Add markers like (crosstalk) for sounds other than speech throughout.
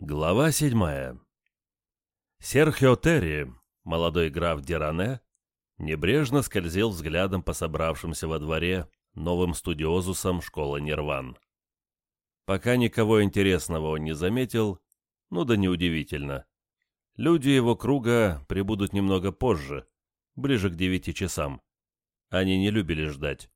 Глава седьмая. Серхио Терри, молодой граф Диране, небрежно скользил взглядом по собравшимся во дворе новым студиозусам школы Нирван. Пока никого интересного он не заметил, ну да неудивительно. Люди его круга прибудут немного позже, ближе к девяти часам. Они не любили ждать.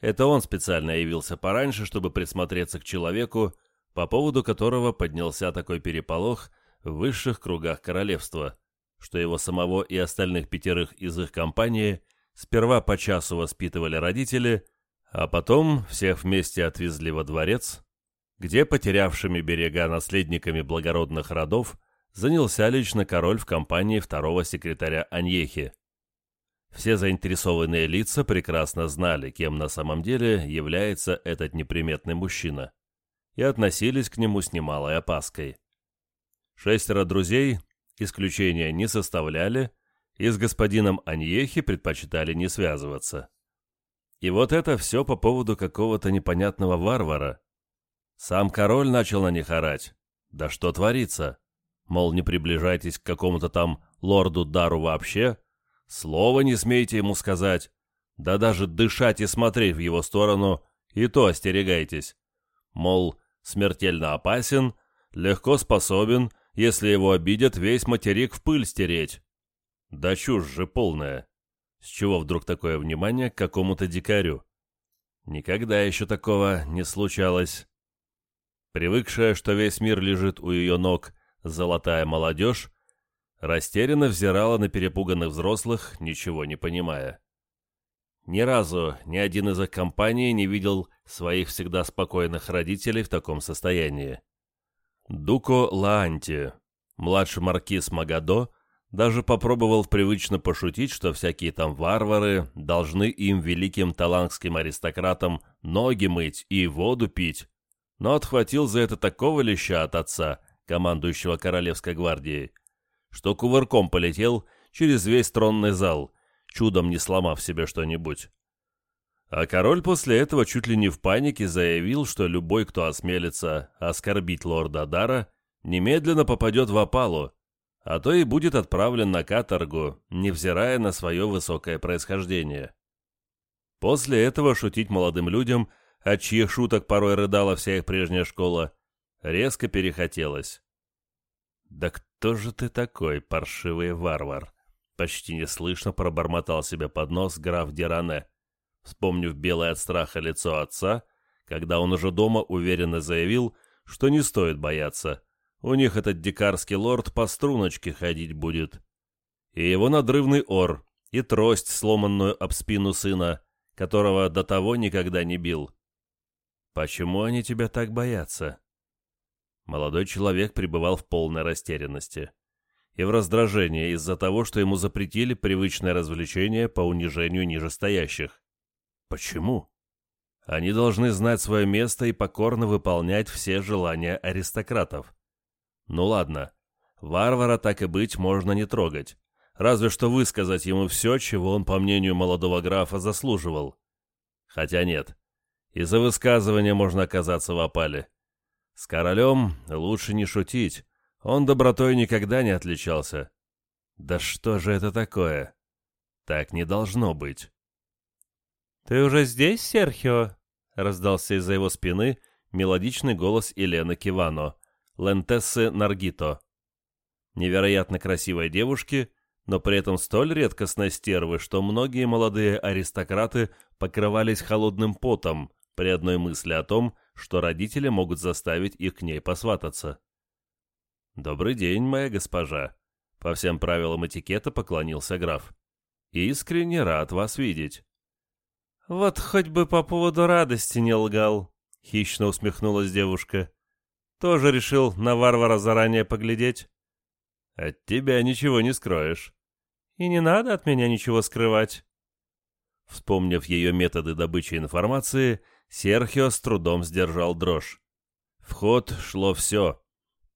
Это он специально явился пораньше, чтобы присмотреться к человеку, по поводу которого поднялся такой переполох в высших кругах королевства, что его самого и остальных пятерых из их компании сперва по часу воспитывали родители, а потом всех вместе отвезли во дворец, где потерявшими берега наследниками благородных родов занялся лично король в компании второго секретаря Аньехи. Все заинтересованные лица прекрасно знали, кем на самом деле является этот неприметный мужчина и относились к нему с немалой опаской. Шестеро друзей исключения не составляли и с господином Аньехи предпочитали не связываться. И вот это все по поводу какого-то непонятного варвара. Сам король начал на них орать. Да что творится? Мол, не приближайтесь к какому-то там лорду Дару вообще, слова не смейте ему сказать, да даже дышать и смотреть в его сторону, и то остерегайтесь. Мол, смертельно опасен, легко способен, если его обидят, весь материк в пыль стереть. Да чушь же полная. С чего вдруг такое внимание к какому-то дикарю? Никогда еще такого не случалось. Привыкшая, что весь мир лежит у ее ног, золотая молодежь, растерянно взирала на перепуганных взрослых, ничего не понимая. Ни разу ни один из их компаний не видел своих всегда спокойных родителей в таком состоянии. Дуко Лаанти, младший маркиз Магадо, даже попробовал привычно пошутить, что всякие там варвары должны им, великим талангским аристократам, ноги мыть и воду пить, но отхватил за это такого леща от отца, командующего Королевской гвардией, что кувырком полетел через весь тронный зал – чудом не сломав себе что-нибудь. А король после этого чуть ли не в панике заявил, что любой, кто осмелится оскорбить лорда Дара, немедленно попадет в опалу, а то и будет отправлен на каторгу, невзирая на свое высокое происхождение. После этого шутить молодым людям, от чьих шуток порой рыдала вся их прежняя школа, резко перехотелось. «Да кто же ты такой, паршивый варвар?» Почти неслышно пробормотал себе под нос граф Диране, вспомнив белое от страха лицо отца, когда он уже дома уверенно заявил, что не стоит бояться. У них этот дикарский лорд по струночке ходить будет. И его надрывный ор, и трость, сломанную об спину сына, которого до того никогда не бил. Почему они тебя так боятся? Молодой человек пребывал в полной растерянности и в раздражении из-за того, что ему запретили привычное развлечение по унижению нижестоящих. Почему? Они должны знать свое место и покорно выполнять все желания аристократов. Ну ладно, варвара так и быть можно не трогать, разве что высказать ему все, чего он, по мнению молодого графа, заслуживал. Хотя нет, из-за высказывания можно оказаться в опале. С королем лучше не шутить, он добротой никогда не отличался. Да что же это такое? Так не должно быть. «Ты уже здесь, Серхио?» — раздался из-за его спины мелодичный голос Елены Кивано, Лентессы Наргито. Невероятно красивой девушки, но при этом столь редкостной стервы, что многие молодые аристократы покрывались холодным потом при одной мысли о том, что родители могут заставить их к ней посвататься. «Добрый день, моя госпожа», — по всем правилам этикета поклонился граф. «Искренне рад вас видеть». «Вот хоть бы по поводу радости не лгал», — хищно усмехнулась девушка. «Тоже решил на варвара заранее поглядеть?» «От тебя ничего не скроешь». «И не надо от меня ничего скрывать». Вспомнив ее методы добычи информации, Серхио с трудом сдержал дрожь. В ход шло все,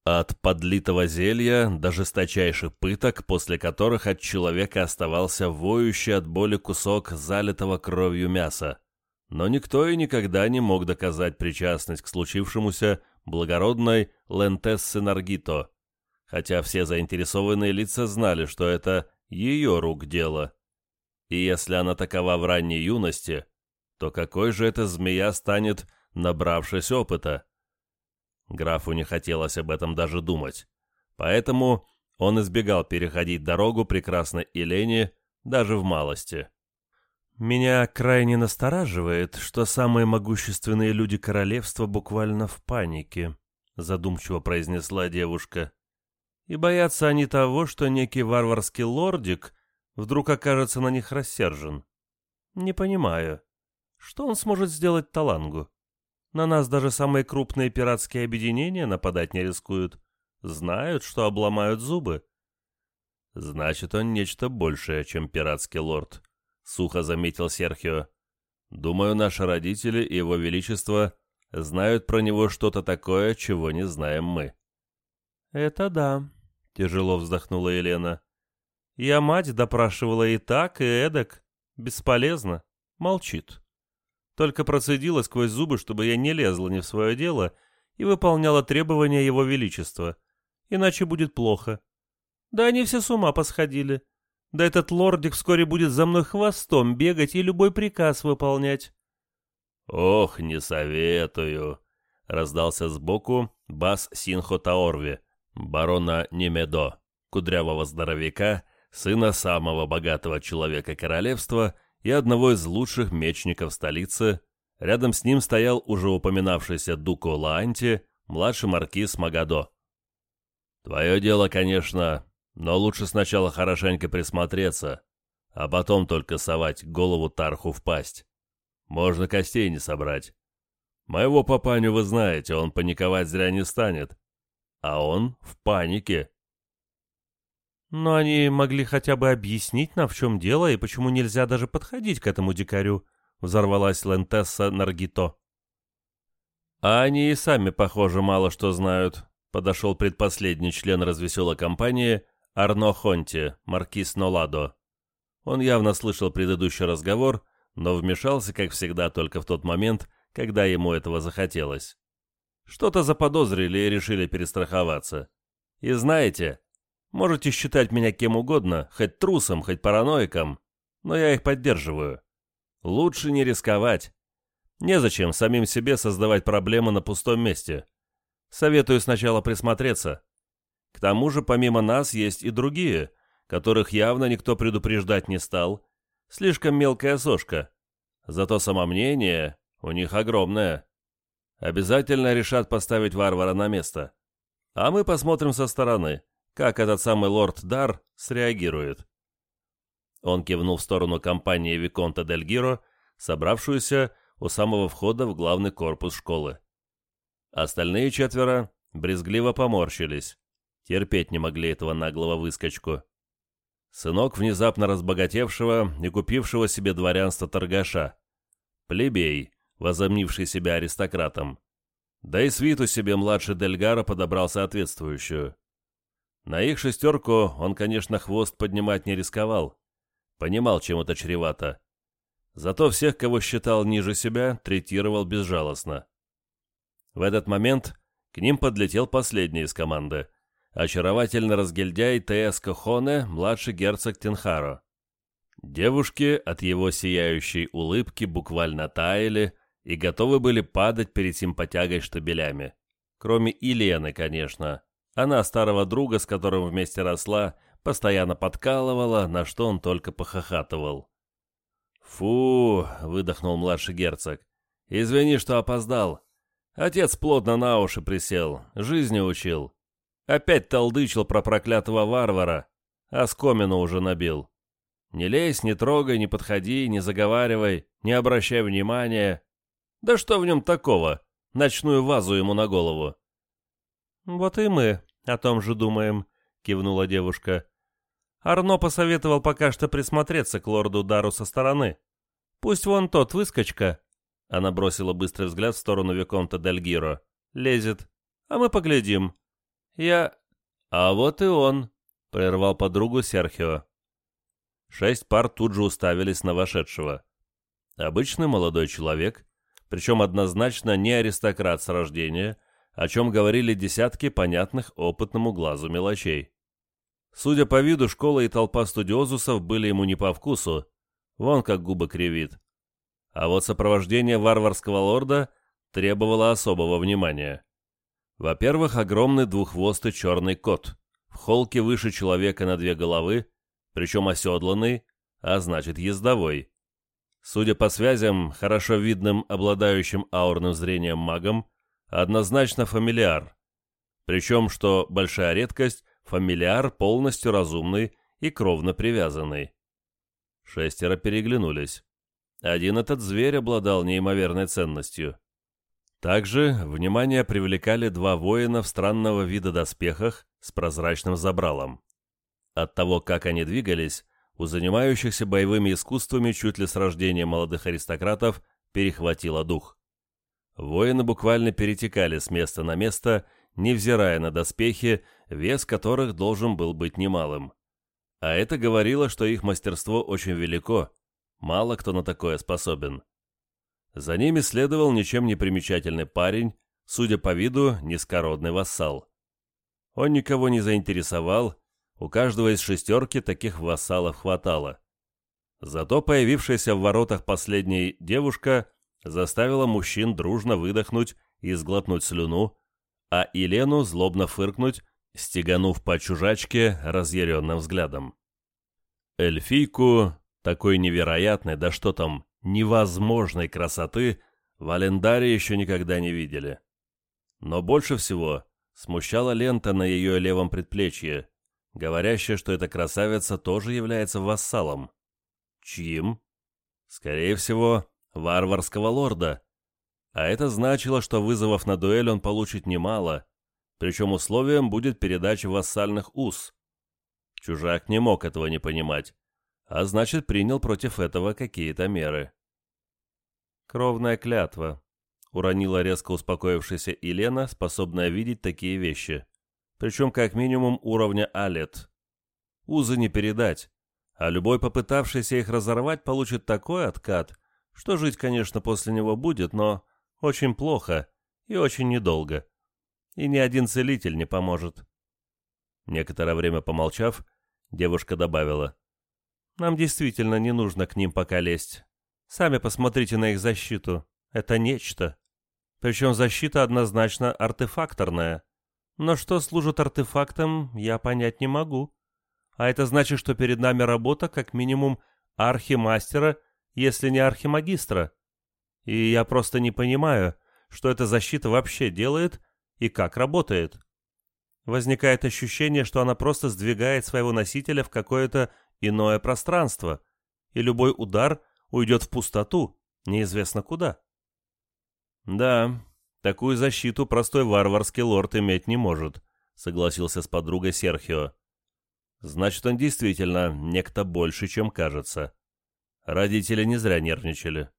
от подлитого зелья до жесточайших пыток, после которых от человека оставался воющий от боли кусок залитого кровью мяса. Но никто и никогда не мог доказать причастность к случившемуся благородной Лентессы Наргито, хотя все заинтересованные лица знали, что это ее рук дело. И если она такова в ранней юности, то какой же эта змея станет, набравшись опыта? Графу не хотелось об этом даже думать, поэтому он избегал переходить дорогу прекрасной Елене даже в малости. Меня крайне настораживает, что самые могущественные люди королевства буквально в панике, задумчиво произнесла девушка. И боятся они того, что некий варварский лордик вдруг окажется на них рассержен. Не понимаю, что он сможет сделать Талангу? На нас даже самые крупные пиратские объединения нападать не рискуют. Знают, что обломают зубы. Значит, он нечто большее, чем пиратский лорд, — сухо заметил Серхио. «Думаю, наши родители и его величество знают про него что-то такое, чего не знаем мы». «Это да», — тяжело вздохнула Елена. «Я мать допрашивала и так, и эдак. Бесполезно. Молчит. Только процедила сквозь зубы, чтобы я не лезла не в свое дело и выполняла требования его величества. Иначе будет плохо. Да они все с ума посходили. Да этот лордик вскоре будет за мной хвостом бегать и любой приказ выполнять. «Ох, не советую!» — раздался сбоку бас Синхо Таорви, барона Немедо, кудрявого здоровяка, сына самого богатого человека королевства и одного из лучших мечников столицы. Рядом с ним стоял уже упоминавшийся Дуко Лаанти, младший маркиз Магадо. «Твое дело, конечно, но лучше сначала хорошенько присмотреться, а потом только совать голову Тарху в пасть. Можно костей не собрать. Моего папаню вы знаете, он паниковать зря не станет. А он в панике. Но они могли хотя бы объяснить нам, в чем дело и почему нельзя даже подходить к этому дикарю, взорвалась Лентесса Наргито. А они и сами, похоже, мало что знают, подошел предпоследний член развеселой компании Арно Хонти, маркиз Ноладо. Он явно слышал предыдущий разговор, но вмешался, как всегда, только в тот момент, когда ему этого захотелось. Что-то заподозрили и решили перестраховаться. И знаете, можете считать меня кем угодно, хоть трусом, хоть параноиком, но я их поддерживаю. Лучше не рисковать. Незачем самим себе создавать проблемы на пустом месте. Советую сначала присмотреться, к тому же, помимо нас, есть и другие, которых явно никто предупреждать не стал. Слишком мелкая сошка. Зато самомнение у них огромное. Обязательно решат поставить варвара на место. А мы посмотрим со стороны, как этот самый лорд Дар среагирует. Он кивнул в сторону компании Виконта Дель Гиро, собравшуюся у самого входа в главный корпус школы. Остальные четверо брезгливо поморщились. Терпеть не могли этого наглого выскочку. Сынок внезапно разбогатевшего и купившего себе дворянство торгаша. Плебей, возомнивший себя аристократом. Да и свиту себе младший Дельгара подобрал соответствующую. На их шестерку он, конечно, хвост поднимать не рисковал. Понимал, чем это чревато. Зато всех, кого считал ниже себя, третировал безжалостно. В этот момент к ним подлетел последний из команды — очаровательный разгильдяй Теэско Хоне, младший герцог Тенхаро. Девушки от его сияющей улыбки буквально таяли и готовы были падать перед симпатягой штабелями. Кроме Илены, конечно. Она старого друга, с которым вместе росла, постоянно подкалывала, на что он только похохатывал. «Фу!» — выдохнул младший герцог. «Извини, что опоздал. Отец плотно на уши присел, жизни учил. Опять толдычил про проклятого варвара, а скомину уже набил. Не лезь, не трогай, не подходи, не заговаривай, не обращай внимания. Да что в нем такого? Ночную вазу ему на голову. Вот и мы о том же думаем, кивнула девушка. Арно посоветовал пока что присмотреться к лорду Дару со стороны. Пусть вон тот выскочка, она бросила быстрый взгляд в сторону Виконта Дель Гиро, лезет, а мы поглядим. Я... А вот и он, прервал подругу Серхио. Шесть пар тут же уставились на вошедшего. Обычный молодой человек, причем однозначно не аристократ с рождения, о чем говорили десятки понятных опытному глазу мелочей. Судя по виду, школа и толпа студиозусов были ему не по вкусу, вон как губы кривит. А вот сопровождение варварского лорда требовало особого внимания. Во-первых, огромный двуххвостый черный кот, в холке выше человека на две головы, причем оседланный, а значит ездовой. Судя по связям, хорошо видным обладающим аурным зрением магом, однозначно фамилиар. Причем, что большая редкость, фамилиар полностью разумный и кровно привязанный. Шестеро переглянулись. Один этот зверь обладал неимоверной ценностью. Также внимание привлекали два воина в странного вида доспехах с прозрачным забралом. От того, как они двигались, у занимающихся боевыми искусствами чуть ли с рождения молодых аристократов перехватило дух. Воины буквально перетекали с места на место, невзирая на доспехи, вес которых должен был быть немалым. А это говорило, что их мастерство очень велико, мало кто на такое способен. За ними следовал ничем не примечательный парень, судя по виду, низкородный вассал. Он никого не заинтересовал, у каждого из шестерки таких вассалов хватало. Зато появившаяся в воротах последней девушка заставила мужчин дружно выдохнуть и сглотнуть слюну, а Елену злобно фыркнуть, стеганув по чужачке разъяренным взглядом. Эльфийку, такой невероятной, да что там, невозможной красоты, в Алендаре еще никогда не видели. Но больше всего смущала лента на ее левом предплечье, говорящая, что эта красавица тоже является вассалом. Чьим? Скорее всего, варварского лорда. А это значило, что вызовов на дуэль он получит немало, причем условием будет передача вассальных уз. Чужак не мог этого не понимать, а значит принял против этого какие-то меры. «Кровная клятва», — уронила резко успокоившаяся Елена, способная видеть такие вещи. Причем как минимум уровня Алет. Узы не передать, а любой попытавшийся их разорвать получит такой откат, что жить, конечно, после него будет, но очень плохо и очень недолго. И ни один целитель не поможет. Некоторое время помолчав, девушка добавила. «Нам действительно не нужно к ним пока лезть. Сами посмотрите на их защиту. Это нечто. Причем защита однозначно артефакторная. Но что служит артефактом, я понять не могу. А это значит, что перед нами работа как минимум архимастера — если не архимагистра. И я просто не понимаю, что эта защита вообще делает и как работает. Возникает ощущение, что она просто сдвигает своего носителя в какое-то иное пространство, и любой удар уйдет в пустоту, неизвестно куда. «Да, такую защиту простой варварский лорд иметь не может», — согласился с подругой Серхио. «Значит, он действительно некто больше, чем кажется». Родители не зря нервничали.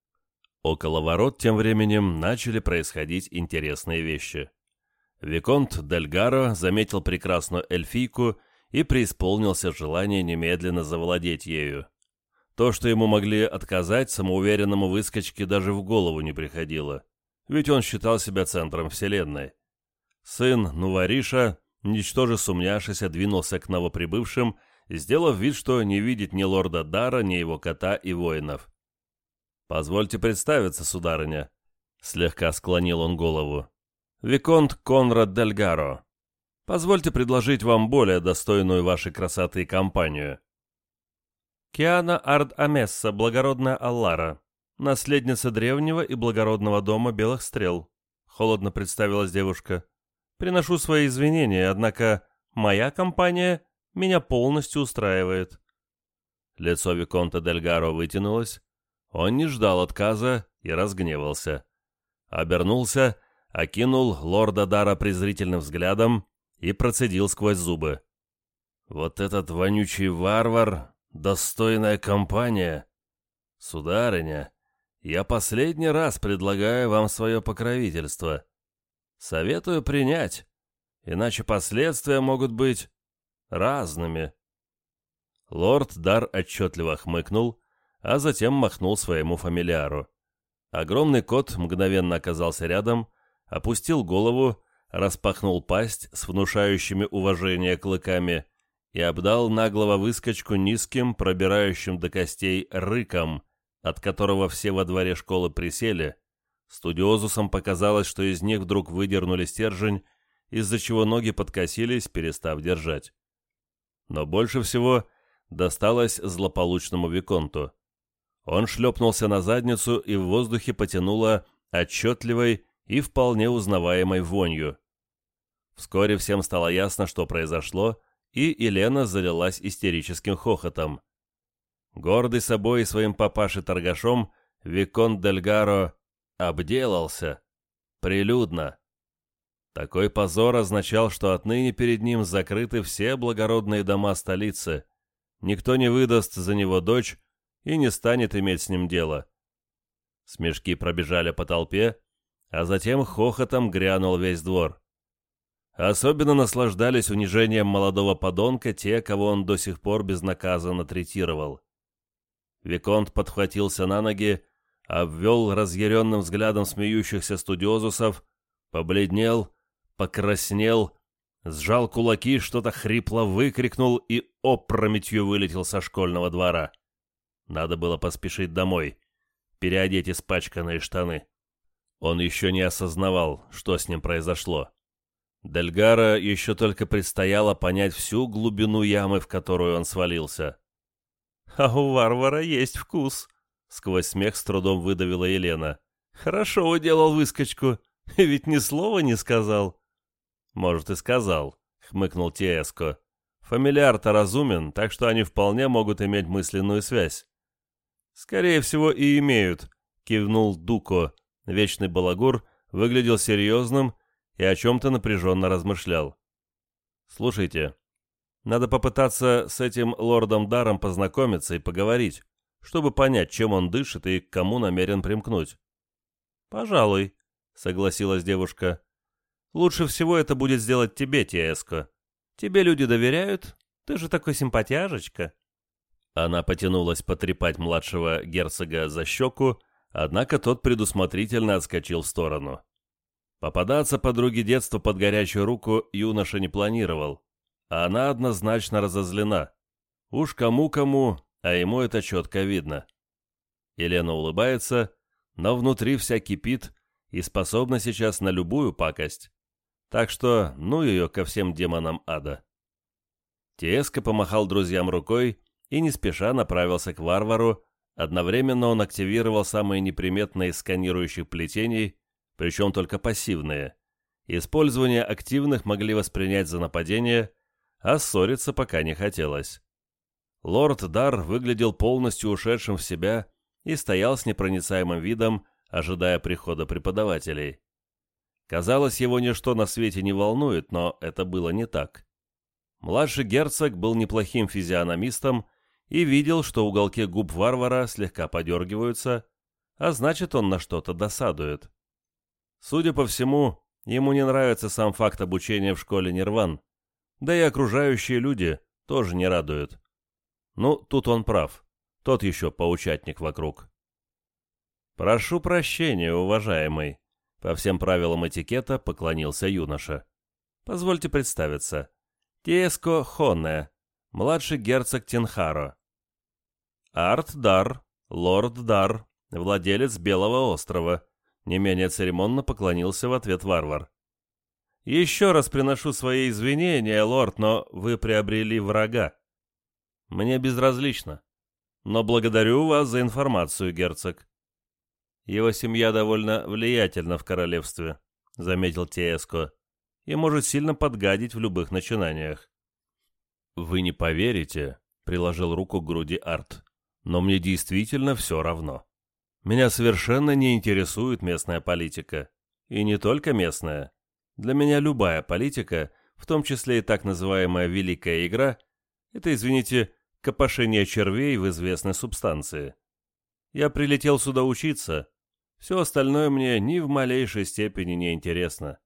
Около ворот тем временем начали происходить интересные вещи. Виконт Дельгаро заметил прекрасную эльфийку и преисполнился желание немедленно завладеть ею. То, что ему могли отказать, самоуверенному выскочке даже в голову не приходило, ведь он считал себя центром вселенной. Сын Нувариша, ничтоже сумняшися, двинулся к новоприбывшим сделав вид, что не видит ни лорда Дара, ни его кота и воинов. «Позвольте представиться, сударыня», — слегка склонил он голову. «Виконт Конрад Дельгаро. Позвольте предложить вам более достойную вашей красоты компанию». Киана Ард Амесса, благородная Аллара, наследница древнего и благородного дома Белых Стрел, холодно представилась девушка. Приношу свои извинения, однако моя компания меня полностью устраивает». Лицо Виконта Дельгаро вытянулось. Он не ждал отказа и разгневался. Обернулся, окинул лорда Дара презрительным взглядом и процедил сквозь зубы. «Вот этот вонючий варвар, достойная компания. Сударыня, я последний раз предлагаю вам свое покровительство. Советую принять, иначе последствия могут быть разными». Лорд Дар отчетливо хмыкнул, а затем махнул своему фамилиару. Огромный кот мгновенно оказался рядом, опустил голову, распахнул пасть с внушающими уважение клыками и обдал наглого выскочку низким, пробирающим до костей рыком, от которого все во дворе школы присели. Студиозусам показалось, что из них вдруг выдернули стержень, из-за чего ноги подкосились, перестав держать. Но больше всего досталось злополучному Виконту. Он шлепнулся на задницу и в воздухе потянуло отчетливой и вполне узнаваемой вонью. Вскоре всем стало ясно, что произошло, и Елена залилась истерическим хохотом. Гордый собой и своим папашей-торгашом, Виконт Дельгаро обделался. Прилюдно. Такой позор означал, что отныне перед ним закрыты все благородные дома столицы. Никто не выдаст за него дочь и не станет иметь с ним дело. Смешки пробежали по толпе, а затем хохотом грянул весь двор. Особенно наслаждались унижением молодого подонка те, кого он до сих пор безнаказанно третировал. Виконт подхватился на ноги, обвел разъяренным взглядом смеющихся студиозусов, побледнел, покраснел, сжал кулаки, что-то хрипло выкрикнул и опрометью вылетел со школьного двора. Надо было поспешить домой, переодеть испачканные штаны. Он еще не осознавал, что с ним произошло. Дельгара еще только предстояло понять всю глубину ямы, в которую он свалился. «А у варвара есть вкус», — сквозь смех с трудом выдавила Елена. «Хорошо уделал выскочку, (laughs) ведь ни слова не сказал». «Может, и сказал», — хмыкнул Тиэско. «Фамильяр-то разумен, так что они вполне могут иметь мысленную связь». «Скорее всего, и имеют», — кивнул Дуко. Вечный балагур выглядел серьезным и о чем-то напряженно размышлял. «Слушайте, надо попытаться с этим лордом Даром познакомиться и поговорить, чтобы понять, чем он дышит и к кому намерен примкнуть». «Пожалуй», — согласилась девушка. «Лучше всего это будет сделать тебе, Тиэско. Тебе люди доверяют, ты же такой симпатяжечка». Она потянулась потрепать младшего герцога за щеку, однако тот предусмотрительно отскочил в сторону. Попадаться подруге детства под горячую руку юноша не планировал, а она однозначно разозлена. Уж кому-кому, а ему это четко видно. Елена улыбается, но внутри вся кипит и способна сейчас на любую пакость. Так что, ну ее ко всем демонам ада. Теско помахал друзьям рукой и не спеша направился к варвару, одновременно он активировал самые неприметные из сканирующих плетений, причем только пассивные. Использование активных могли воспринять за нападение, а ссориться пока не хотелось. Лорд Дар выглядел полностью ушедшим в себя и стоял с непроницаемым видом, ожидая прихода преподавателей. Казалось, его ничто на свете не волнует, но это было не так. Младший герцог был неплохим физиономистом и видел, что уголки губ варвара слегка подергиваются, а значит, он на что-то досадует. Судя по всему, ему не нравится сам факт обучения в школе Нирван, да и окружающие люди тоже не радуют. Ну, тут он прав, тот еще поучатник вокруг. «Прошу прощения, уважаемый», — по всем правилам этикета поклонился юноша. «Позвольте представиться. Теско Хонне, младший герцог Тинхаро. Арт Дар, лорд Дар, владелец Белого острова, не менее церемонно поклонился в ответ варвар. «Еще раз приношу свои извинения, лорд, но вы приобрели врага. Мне безразлично, но благодарю вас за информацию, герцог». «Его семья довольно влиятельна в королевстве», — заметил Тиэско, «и может сильно подгадить в любых начинаниях». «Вы не поверите», — приложил руку к груди Арт, «но мне действительно все равно». Меня совершенно не интересует местная политика. И не только местная. Для меня любая политика, в том числе и так называемая «великая игра», это, извините, копошение червей в известной субстанции. Я прилетел сюда учиться. Все остальное мне ни в малейшей степени не интересно.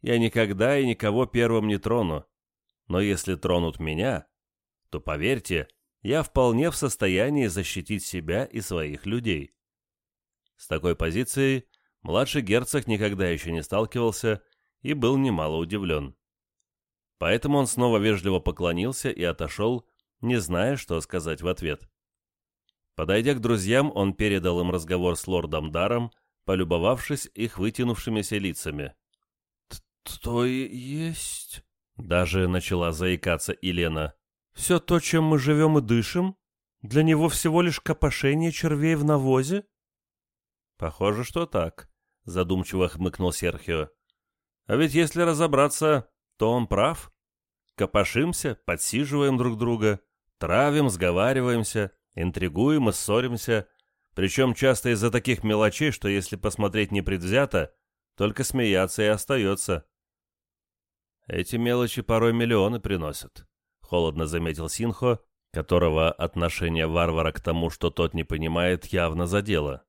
Я никогда и никого первым не трону. Но если тронут меня, то, поверьте, я вполне в состоянии защитить себя и своих людей. С такой позицией младший герцог никогда еще не сталкивался и был немало удивлен. Поэтому он снова вежливо поклонился и отошел, не зная, что сказать в ответ. Подойдя к друзьям, он передал им разговор с лордом Даром, полюбовавшись их вытянувшимися лицами. «То есть...» — даже начала заикаться Елена. «Все то, чем мы живем и дышим, для него всего лишь копошение червей в навозе?» «Похоже, что так», — задумчиво хмыкнул Серхио. «А ведь если разобраться, то он прав. Копошимся, подсиживаем друг друга, травим, сговариваемся, интригуем и ссоримся, причем часто из-за таких мелочей, что если посмотреть непредвзято, только смеяться и остается. Эти мелочи порой миллионы приносят, холодно заметил Синхо, которого отношение варвара к тому, что тот не понимает, явно задело.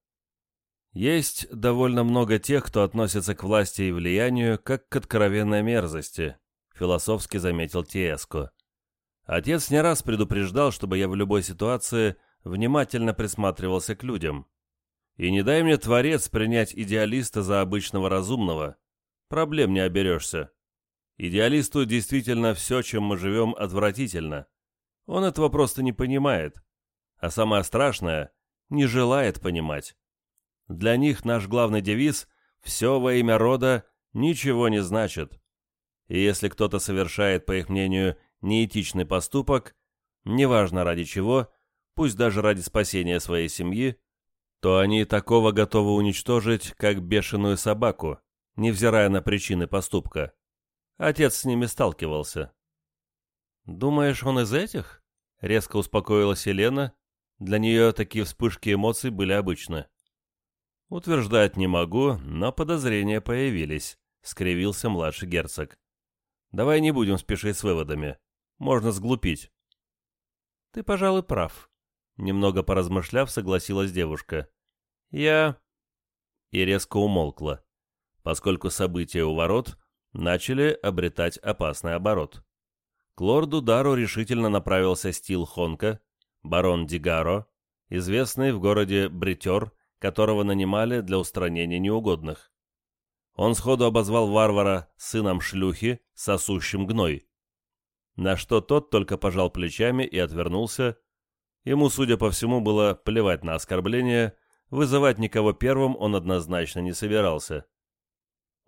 Есть довольно много тех, кто относится к власти и влиянию как к откровенной мерзости, философски заметил Тиеско. Отец не раз предупреждал, чтобы я в любой ситуации внимательно присматривался к людям. И не дай мне, Творец, принять идеалиста за обычного разумного. Проблем не оберешься. Идеалисту действительно все, чем мы живем, отвратительно. Он этого просто не понимает. А самое страшное — не желает понимать. Для них наш главный девиз «все во имя рода» ничего не значит. И если кто-то совершает, по их мнению, неэтичный поступок, неважно ради чего, пусть даже ради спасения своей семьи, то они такого готовы уничтожить, как бешеную собаку, невзирая на причины поступка. Отец с ними сталкивался. «Думаешь, он из этих?» — резко успокоилась Елена. Для нее такие вспышки эмоций были обычны. «Утверждать не могу, но подозрения появились», — скривился младший герцог. «Давай не будем спешить с выводами. Можно сглупить». «Ты, пожалуй, прав», — немного поразмышляв, согласилась девушка. «Я...» И резко умолкла, поскольку события у ворот начали обретать опасный оборот. К лорду Дару решительно направился Стил Хонка, барон Дигаро, известный в городе бритер, которого нанимали для устранения неугодных. Он сходу обозвал варвара сыном шлюхи, сосущим гной на что тот только пожал плечами и отвернулся. Ему, судя по всему, было плевать на оскорбление, вызывать никого первым он однозначно не собирался.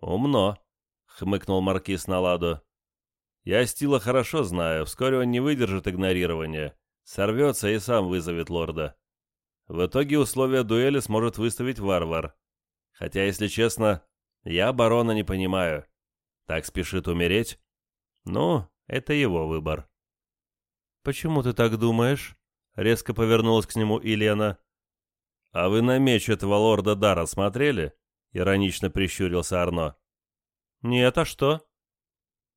«Умно», — хмыкнул маркиз на ладу. «Я Стила хорошо знаю, вскоре он не выдержит игнорирования, сорвется и сам вызовет лорда. В итоге условия дуэли сможет выставить варвар. Хотя, если честно, я барона не понимаю. Так спешит умереть? Ну, это его выбор. «Почему ты так думаешь?» — резко повернулась к нему Ильяна. «А вы на меч этого лорда Дара смотрели?» — иронично прищурился Арно. «Нет, а что?»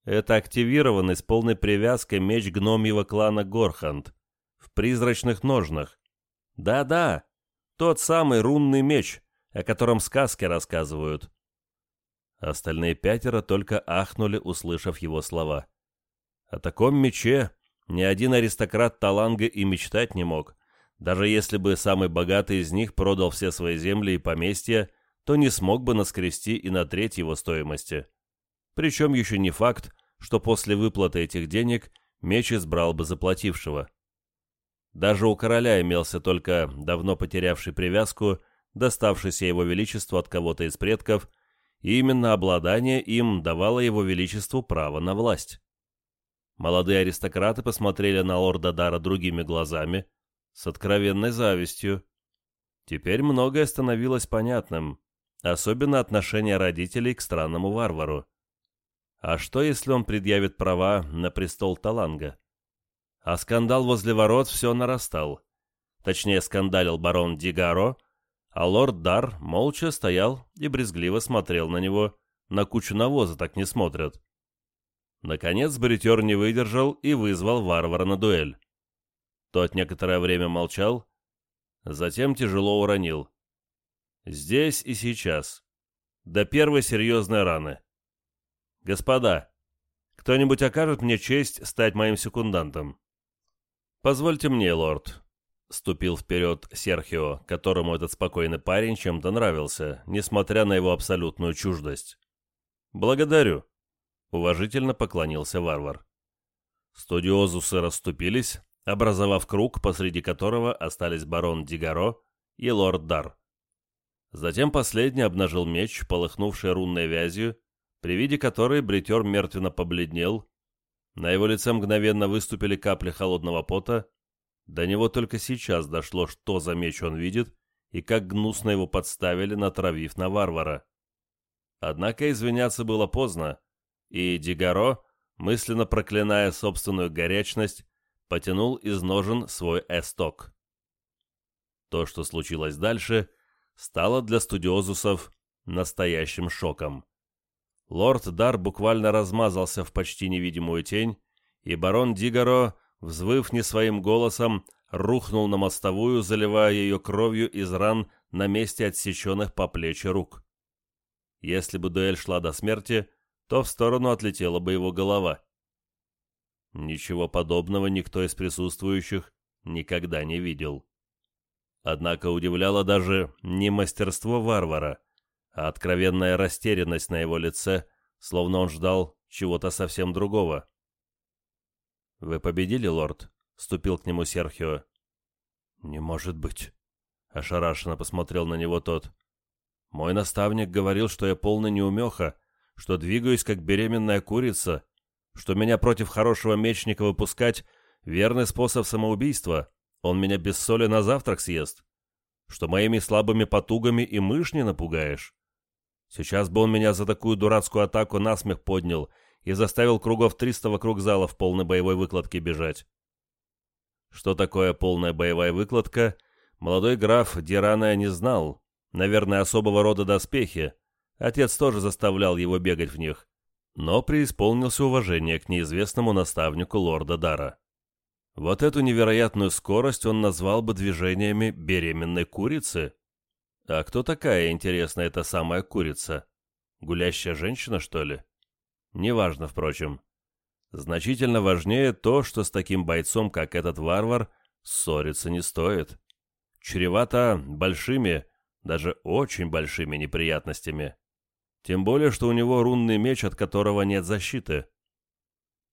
«Это активированный с полной привязкой меч гномьего клана Горханд. В призрачных ножнах. Да-да, тот самый рунный меч, о котором сказки рассказывают». Остальные пятеро только ахнули, услышав его слова. О таком мече ни один аристократ Таланга и мечтать не мог. Даже если бы самый богатый из них продал все свои земли и поместья, то не смог бы наскрести и на треть его стоимости. Причем еще не факт, что после выплаты этих денег меч избрал бы заплатившего. Даже у короля имелся только давно потерявший привязку, доставшийся его величеству от кого-то из предков, и именно обладание им давало его величеству право на власть. Молодые аристократы посмотрели на лорда Дара другими глазами, с откровенной завистью. Теперь многое становилось понятным, особенно отношение родителей к странному варвару. А что, если он предъявит права на престол Таланга? А скандал возле ворот все нарастал. Точнее, скандалил барон Дигаро, а лорд Дар молча стоял и брезгливо смотрел на него. На кучу навоза так не смотрят. Наконец бритер не выдержал и вызвал варвара на дуэль. Тот некоторое время молчал, затем тяжело уронил. Здесь и сейчас. До первой серьезной раны. Господа, кто-нибудь окажет мне честь стать моим секундантом? Позвольте мне, лорд. Ступил вперед Серхио, которому этот спокойный парень чем-то нравился, несмотря на его абсолютную чуждость. «Благодарю», — уважительно поклонился варвар. Студиозусы расступились, образовав круг, посреди которого остались барон Дигаро и лорд Дар. Затем последний обнажил меч, полыхнувший рунной вязью, при виде которой бритер мертвенно побледнел, на его лице мгновенно выступили капли холодного пота, до него только сейчас дошло, что за меч он видит, и как гнусно его подставили, натравив на варвара. Однако извиняться было поздно, и Дигаро, мысленно проклиная собственную горячность, потянул из ножен свой эсток. То, что случилось дальше, стало для студиозусов настоящим шоком. Лорд Дар буквально размазался в почти невидимую тень, и барон Дигаро, взвыв не своим голосом, рухнул на мостовую, заливая ее кровью из ран на месте отсеченных по плечи рук. Если бы дуэль шла до смерти, то в сторону отлетела бы его голова. Ничего подобного никто из присутствующих никогда не видел. Однако удивляло даже не мастерство варвара, а откровенная растерянность на его лице, словно он ждал чего-то совсем другого. «Вы победили, лорд?» — ступил к нему Серхио. «Не может быть!» — ошарашенно посмотрел на него тот. «Мой наставник говорил, что я полный неумеха, что двигаюсь как беременная курица, что меня против хорошего мечника выпускать — верный способ самоубийства, он меня без соли на завтрак съест, что моими слабыми потугами и мышь не напугаешь. Сейчас бы он меня за такую дурацкую атаку насмех поднял и заставил кругов триста вокруг зала в полной боевой выкладке бежать. Что такое полная боевая выкладка, молодой граф Дирана не знал. Наверное, особого рода доспехи. Отец тоже заставлял его бегать в них. Но преисполнился уважение к неизвестному наставнику лорда Дара. Вот эту невероятную скорость он назвал бы движениями беременной курицы. А кто такая, интересно, эта самая курица? Гулящая женщина, что ли? Неважно, впрочем. Значительно важнее то, что с таким бойцом, как этот варвар, ссориться не стоит. Чревато большими, даже очень большими неприятностями. Тем более, что у него рунный меч, от которого нет защиты.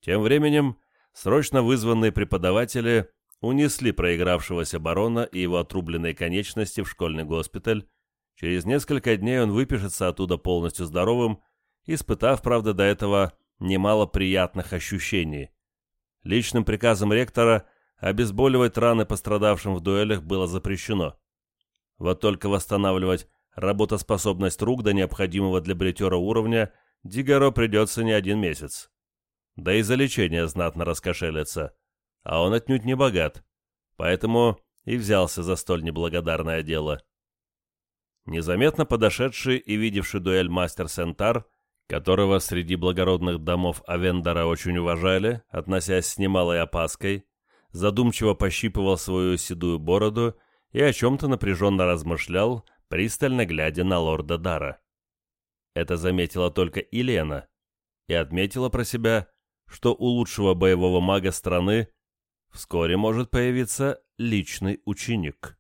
Тем временем, срочно вызванные преподаватели унесли проигравшегося барона и его отрубленные конечности в школьный госпиталь. Через несколько дней он выпишется оттуда полностью здоровым, испытав, правда, до этого немало приятных ощущений. Личным приказом ректора обезболивать раны пострадавшим в дуэлях было запрещено. Вот только восстанавливать работоспособность рук до необходимого для бритера уровня Дигаро придется не один месяц. Да и за лечение знатно раскошелится. А он отнюдь не богат. Поэтому и взялся за столь неблагодарное дело. Незаметно подошедший и видевший дуэль мастер Сентар – которого среди благородных домов Авендора очень уважали, относясь с немалой опаской, задумчиво пощипывал свою седую бороду и о чем-то напряженно размышлял, пристально глядя на лорда Дара. Это заметила только Елена и отметила про себя, что у лучшего боевого мага страны вскоре может появиться личный ученик.